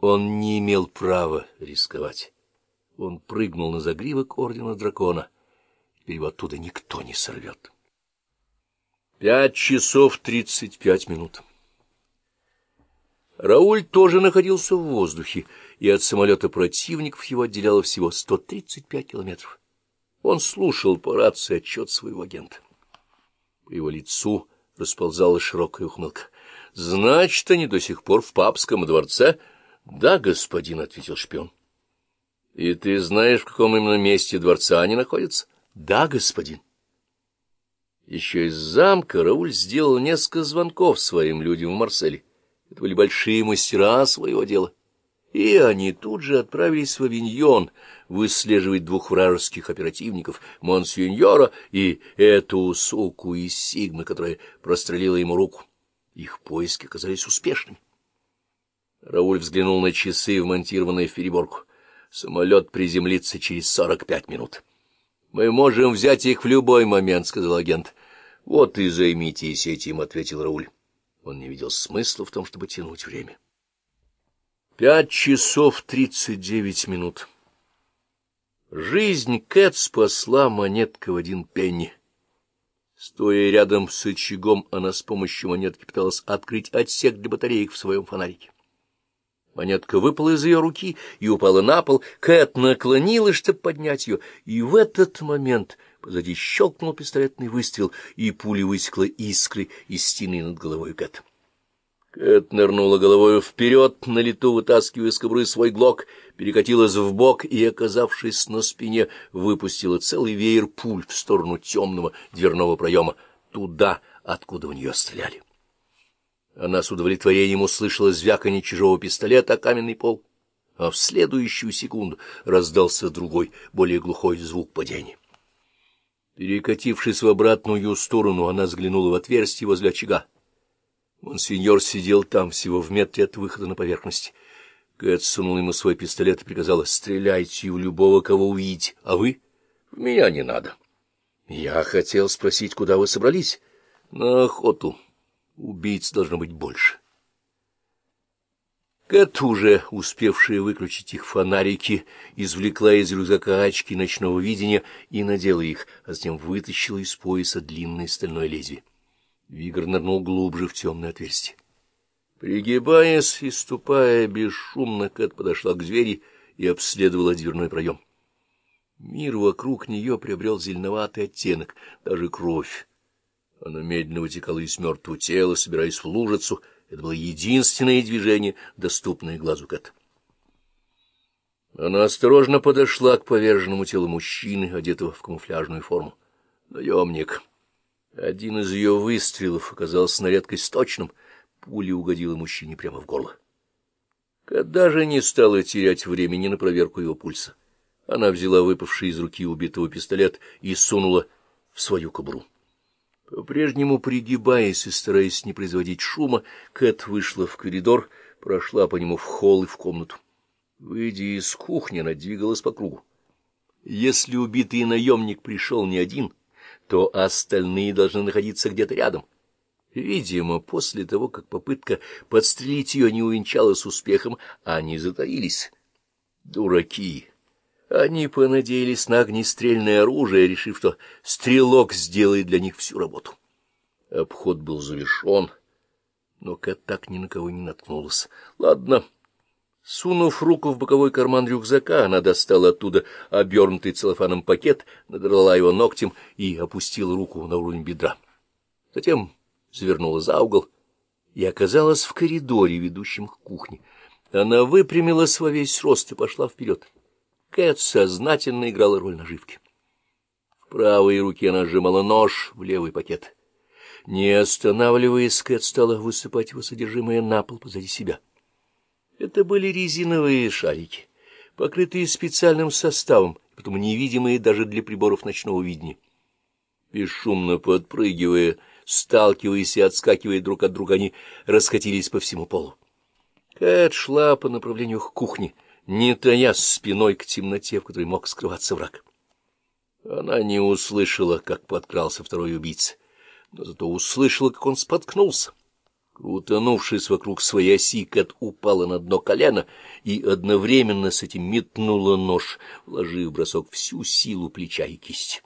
Он не имел права рисковать. Он прыгнул на загривок ордена дракона. Теперь его оттуда никто не сорвет. Пять часов тридцать пять минут. Рауль тоже находился в воздухе, и от самолета противников его отделяло всего 135 километров. Он слушал по рации отчет своего агента. По его лицу расползалась широкая ухмылка. — Значит, они до сих пор в папском дворце? — Да, господин, — ответил шпион. — И ты знаешь, в каком именно месте дворца они находятся? — Да, господин. Еще из замка Рауль сделал несколько звонков своим людям в Марселе. Это были большие мастера своего дела. И они тут же отправились в Авиньон выслеживать двух вражеских оперативников, Монсеньора и эту суку из Сигмы, которая прострелила ему руку. Их поиски оказались успешными. Рауль взглянул на часы, вмонтированные в переборку. Самолет приземлится через сорок пять минут. — Мы можем взять их в любой момент, — сказал агент. — Вот и займитесь этим, — ответил Рауль. Он не видел смысла в том, чтобы тянуть время. Пять часов тридцать девять минут. Жизнь Кэт спасла монетка в один пенни. Стоя рядом с очагом, она с помощью монетки пыталась открыть отсек для батареек в своем фонарике. Монетка выпала из ее руки и упала на пол. Кэт наклонилась, чтобы поднять ее, и в этот момент позади щелкнул пистолетный выстрел, и пуля высекла искры из стены над головой Кэт. Кэт нырнула головою вперед, на лету вытаскивая из кобры свой глок, перекатилась в бок и, оказавшись на спине, выпустила целый веер пуль в сторону темного дверного проема, туда, откуда в нее стреляли. Она с удовлетворением услышала звяканье чужого пистолета о каменный пол, а в следующую секунду раздался другой, более глухой звук падения. Перекатившись в обратную сторону, она взглянула в отверстие возле очага. Монсеньор сидел там, всего в метре от выхода на поверхность. Кэт сунул ему свой пистолет и приказала, стреляйте в любого, кого увидите. А вы? В меня не надо. Я хотел спросить, куда вы собрались? На охоту. Убийц должно быть больше. Кэт, уже успевшая выключить их фонарики, извлекла из рюкзака очки ночного видения и надела их, а затем вытащила из пояса длинное стальное лезвие. Вигр нырнул глубже в темное отверстие. Пригибаясь и ступая бесшумно, Кэт подошла к двери и обследовала дверной проем. Мир вокруг нее приобрел зеленоватый оттенок, даже кровь. Она медленно вытекала из мертвого тела, собираясь в лужицу. Это было единственное движение, доступное глазу Кэт. Она осторожно подошла к поверженному телу мужчины, одетого в камуфляжную форму. Наемник. Один из ее выстрелов оказался на редкость точным. Пуля угодила мужчине прямо в горло. Когда же не стала терять времени на проверку его пульса, она взяла выпавший из руки убитого пистолет и сунула в свою кобру. По-прежнему пригибаясь и стараясь не производить шума, Кэт вышла в коридор, прошла по нему в холл и в комнату. Выйдя из кухни, она двигалась по кругу. Если убитый наемник пришел не один — то остальные должны находиться где-то рядом. Видимо, после того, как попытка подстрелить ее не увенчалась успехом, они затаились. Дураки! Они понадеялись на огнестрельное оружие, решив, что стрелок сделает для них всю работу. Обход был завершен, но Кэт так ни на кого не наткнулась. Ладно. Сунув руку в боковой карман рюкзака, она достала оттуда обернутый целлофаном пакет, надрала его ногтем и опустила руку на уровень бедра. Затем завернула за угол и оказалась в коридоре, ведущем к кухне. Она выпрямилась во весь рост и пошла вперед. Кэт сознательно играла роль наживки. В правой руке она сжимала нож, в левый пакет. Не останавливаясь, Кэт стала высыпать его содержимое на пол позади себя. Это были резиновые шарики, покрытые специальным составом, потому невидимые даже для приборов ночного видения. Бесшумно подпрыгивая, сталкиваясь и отскакивая друг от друга, они раскатились по всему полу. Кэт шла по направлению к кухне, не тая спиной к темноте, в которой мог скрываться враг. Она не услышала, как подкрался второй убийца, но зато услышала, как он споткнулся Крутанувшись вокруг своей оси, Кэт упала на дно колено и одновременно с этим метнула нож, вложив в бросок всю силу плеча и кисти.